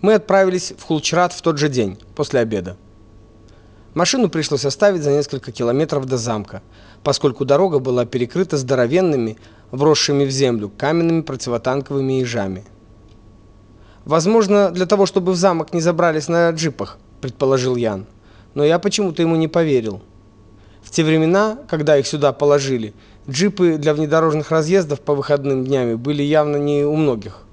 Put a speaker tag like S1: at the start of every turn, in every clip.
S1: Мы отправились в Хулчрат в тот же день, после обеда. Машину пришлось оставить за несколько километров до замка, поскольку дорога была перекрыта здоровенными, вросшими в землю, каменными противотанковыми ежами. Возможно, для того, чтобы в замок не забрались на джипах, предположил Ян. Но я почему-то ему не поверил. В те времена, когда их сюда положили, джипы для внедорожных разъездов по выходным дням были явно не у многих.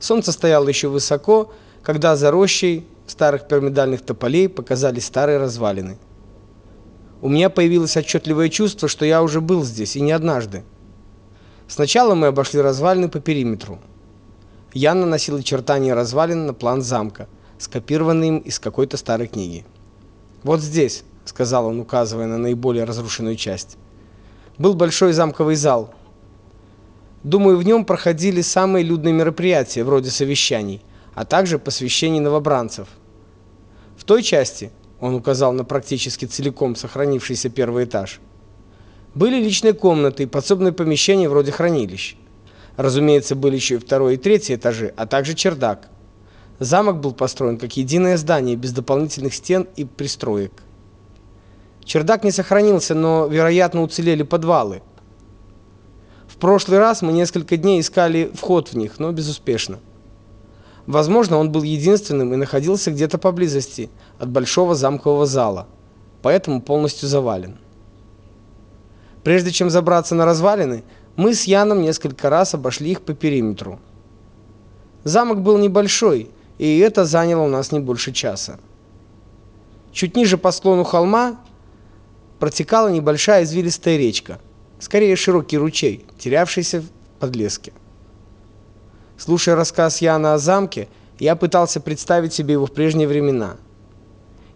S1: Солнце стояло еще высоко, когда за рощей старых пирамидальных тополей показались старые развалины. У меня появилось отчетливое чувство, что я уже был здесь и не однажды. Сначала мы обошли развалины по периметру. Я наносил очертания развалин на план замка, скопированный им из какой-то старой книги. Вот здесь, сказал он, указывая на наиболее разрушенную часть. Был большой замковый зал, Думаю, в нем проходили самые людные мероприятия, вроде совещаний, а также посвящений новобранцев. В той части, он указал на практически целиком сохранившийся первый этаж, были личные комнаты и подсобные помещения вроде хранилищ. Разумеется, были еще и второй и третий этажи, а также чердак. Замок был построен как единое здание без дополнительных стен и пристроек. Чердак не сохранился, но, вероятно, уцелели подвалы – прошлый раз мы несколько дней искали вход в них, но безуспешно. Возможно, он был единственным и находился где-то поблизости от большого замкового зала, поэтому полностью завален. Прежде чем забраться на развалины, мы с Яном несколько раз обошли их по периметру. Замок был небольшой, и это заняло у нас не больше часа. Чуть ниже по склону холма протекала небольшая извилистая речка – скорее широкий ручей, терявшийся в подлеске. Слушая рассказ Яна о замке, я пытался представить себе его в прежние времена.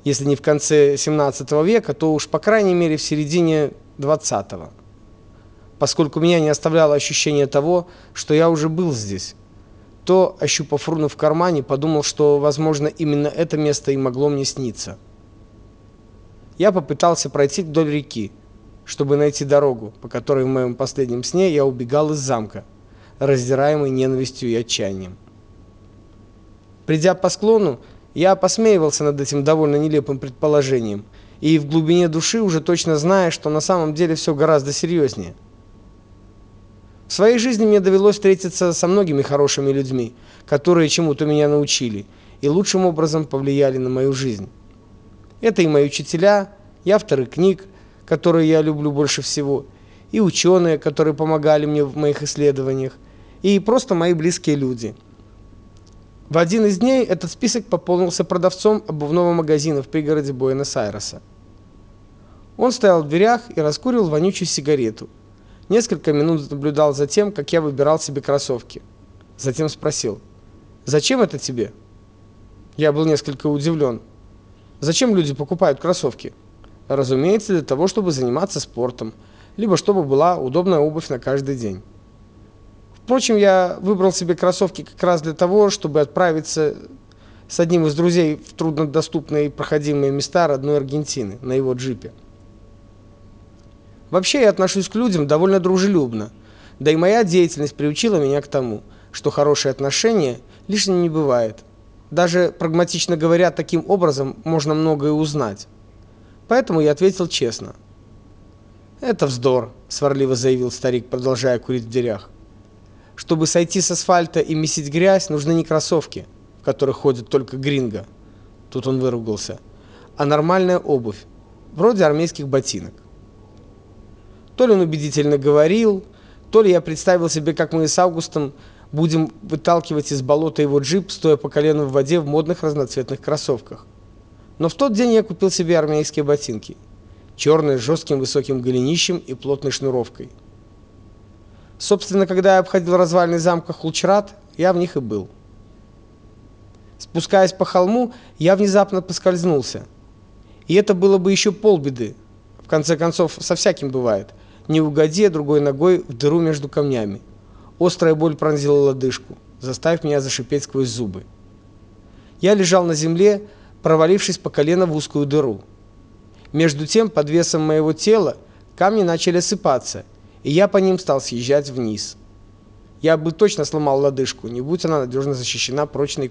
S1: Если не в конце 17 века, то уж по крайней мере в середине 20-го. Поскольку меня не оставляло ощущение того, что я уже был здесь, то, ощупав руну в кармане, подумал, что, возможно, именно это место и могло мне сниться. Я попытался пройти вдоль реки, чтобы найти дорогу, по которой в моем последнем сне я убегал из замка, раздираемый ненавистью и отчаянием. Придя по склону, я посмеивался над этим довольно нелепым предположением, и в глубине души уже точно зная, что на самом деле все гораздо серьезнее. В своей жизни мне довелось встретиться со многими хорошими людьми, которые чему-то меня научили и лучшим образом повлияли на мою жизнь. Это и мои учителя, и авторы книг, которые я люблю больше всего, и ученые, которые помогали мне в моих исследованиях, и просто мои близкие люди. В один из дней этот список пополнился продавцом обувного магазина в пригороде Буэнос-Айреса. Он стоял в дверях и раскуривал вонючую сигарету. Несколько минут наблюдал за тем, как я выбирал себе кроссовки. Затем спросил: "Зачем это тебе?" Я был несколько удивлен. Зачем люди покупают кроссовки? Разумеется, для того, чтобы заниматься спортом, либо чтобы была удобная обувь на каждый день. Впрочем, я выбрал себе кроссовки как раз для того, чтобы отправиться с одним из друзей в труднодоступные и проходимые места родной Аргентины на его джипе. Вообще я отношусь к людям довольно дружелюбно. Да и моя деятельность приучила меня к тому, что хорошие отношения лишним не бывает. Даже прагматично говоря, таким образом можно многое узнать. Поэтому я ответил честно. Это вздор, сварливо заявил старик, продолжая курить в дверях. Чтобы сойти с асфальта и месить грязь, нужны не кроссовки, в которых ходят только гринго. Тут он выругался. А нормальная обувь, вроде армейских ботинок. То ли он убедительно говорил, то ли я представил себе, как мы с Августом будем выталкивать из болота его джип, стоя по колено в воде в модных разноцветных кроссовках. Но в тот день я купил себе армейские ботинки, черные с жестким высоким голенищем и плотной шнуровкой. Собственно, когда я обходил развалины замка Хулчрат, я в них и был. Спускаясь по холму, я внезапно поскользнулся. И это было бы еще полбеды. В конце концов, со всяким бывает. Не угоди, а другой ногой в дыру между камнями. Острая боль пронзила лодыжку, заставив меня зашипеть сквозь зубы. Я лежал на земле, провалившись по колено в узкую дыру. Между тем, под весом моего тела камни начали осыпаться, и я по ним стал съезжать вниз. Я бы точно сломал лодыжку, не будь она надежно защищена прочной